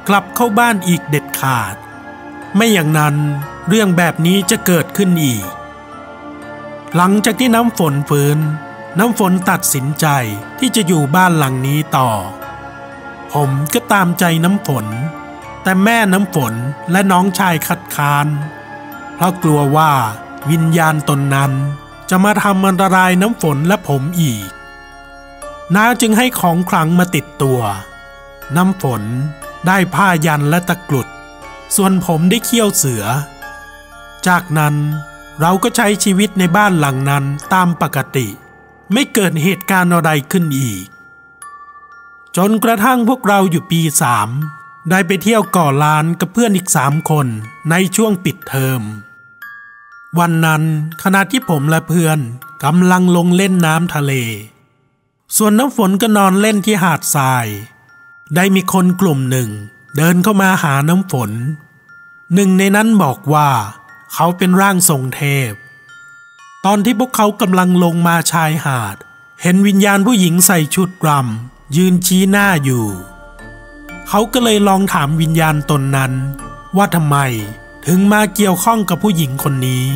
กลับเข้าบ้านอีกเด็ดขาด ไม่อย่างนั้นเรื่องแบบนี้จะเกิดขึ้นอีก หลังจากที่น้ำฝนฟื้น น้ำฝนตัดสินใจที่จะอยู่บ้านหลังนี้ต่อ ผมก็ตามใจน้ำฝน แต่แม่น้ำฝนและน้องชายคัดค้าน เพราะกลัวว่า วิญญาณตนนั้นจะมาทำอันตรายน้ำฝนและผมอีก น้าจึงให้ของขลังมาติดตัว น้ำฝนได้ผ้ายันและตะกรุด ส่วนผมได้เขี้ยวเสือ จากนั้นเราก็ใช้ชีวิตในบ้านหลังนั้นตามปกติ ไม่เกิดเหตุการณ์อะไรขึ้นอีก จนกระทั่งพวกเราอยู่ปีสามได้ไปเที่ยวก่อลานกับเพื่อนอีกสามคนในช่วงปิดเทอม วันนั้นขณะที่ผมและเพื่อนกำลังลงเล่นน้ำทะเล ส่วนน้ำฝนก็นอนเล่นที่หาดทราย ได้มีคนกลุ่มหนึ่ง เดินเข้ามาหาน้ำฝน หนึ่งในนั้นบอกว่า เขาเป็นร่างทรงเทพ ตอนที่พวกเขากำลังลงมาชายหาด เห็นวิญญาณผู้หญิงใส่ชุดรำยืนชี้หน้าอยู่ เขาก็เลยลองถามวิญญาณตนนั้น ว่าทำไม ถึงมาเกี่ยวข้องกับผู้หญิงคนนี้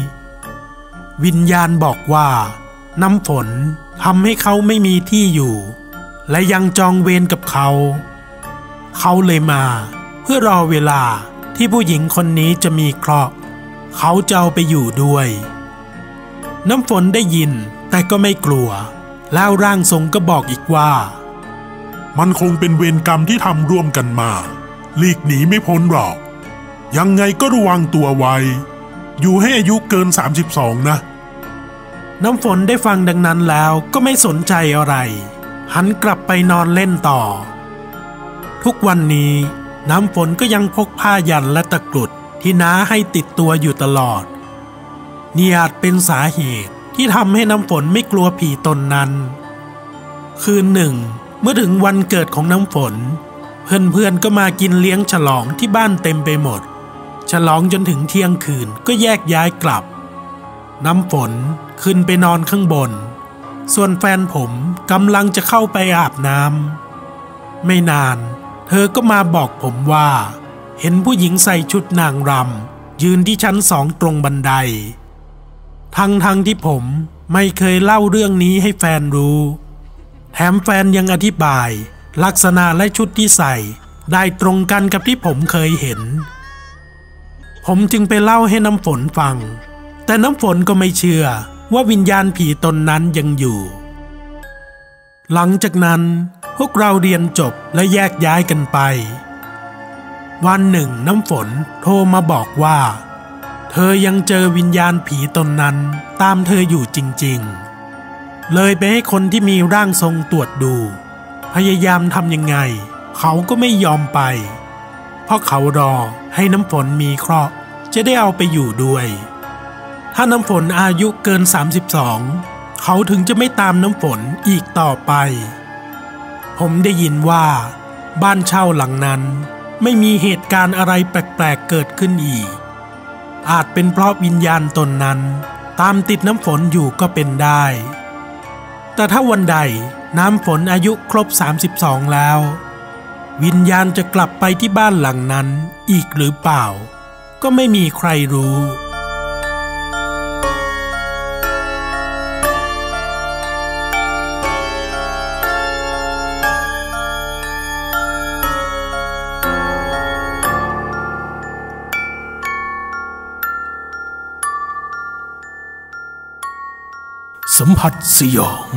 วิญญาณบอกว่า น้ำฝนทำให้เขาไม่มีที่อยู่ และยังจองเวรกับเขา เขาเลยมา เพื่อรอเวลาที่ผู้หญิงคนนี้จะมีเคราะห์เขาจะเอาไปอยู่ด้วย น้ำฝนได้ยินแต่ก็ไม่กลัว แล้วร่างทรงก็บอกอีกว่า มันคงเป็นเวรกรรมที่ทำร่วมกันมา หลีกหนีไม่พ้นหรอก ยังไงก็ระวังตัวไว้ อยู่ให้อายุเกิน 32 นะ น้ำฝนได้ฟังดังนั้นแล้วก็ไม่สนใจอะไร หันกลับไปนอนเล่นต่อ ทุกวันนี้น้ำฝนก็ยังพกผ้ายันและตะกรุดที่น้าให้ติดตัวอยู่ตลอด นี่อาจเป็นสาเหตุที่ทำให้น้ำฝนไม่กลัวผีตนนั้น คืนหนึ่ง เมื่อถึงวันเกิดของน้ำฝน เพื่อนๆก็มากินเลี้ยงฉลองที่บ้านเต็มไปหมด ฉลองจนถึงเที่ยงคืนก็แยกย้ายกลับ น้ำฝนขึ้นไปนอนข้างบน ส่วนแฟนผมกำลังจะเข้าไปอาบน้ำไม่นาน เธอก็มาบอกผมว่า เห็นผู้หญิงใส่ชุดนางรำยืนที่ชั้นสองตรงบันได ทั้งทั้งที่ผมไม่เคยเล่าเรื่องนี้ให้แฟนรู้ แถมแฟนยังอธิบาย ลักษณะและชุดที่ใส่ได้ตรงกันกับที่ผมเคยเห็น ผมจึงไปเล่าให้น้ำฝนฟัง แต่น้ำฝนก็ไม่เชื่อว่าวิญญาณผีตนนั้นยังอยู่ หลังจากนั้นพวกเราเรียนจบและแยกย้ายกันไป วันหนึ่งน้ำฝนโทรมาบอกว่า เธอยังเจอวิญญาณผีตนนั้นตามเธออยู่จริงๆ เลยไปให้คนที่มีร่างทรงตรวจดู พยายามทำยังไง เขาก็ไม่ยอมไป เพราะเขารอให้น้ำฝนมีเคราะห์จะได้เอาไปอยู่ด้วย ถ้าน้ำฝนอายุเกิน 32 เขาถึงจะไม่ตามน้ำฝนอีกต่อไป ผมได้ยินว่า บ้านเช่าหลังนั้น ไม่มีเหตุการณ์อะไรแปลกๆเกิดขึ้นอีก อาจเป็นเพราะวิญญาณตนนั้น ตามติดน้ำฝนอยู่ก็เป็นได้ แต่ถ้าวันใดน้ำฝนอายุครบ 32 แล้ว วิญญาณจะกลับไปที่บ้านหลังนั้นอีกหรือเปล่า ก็ไม่มีใครรู้ สัมผัสสยอง